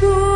good.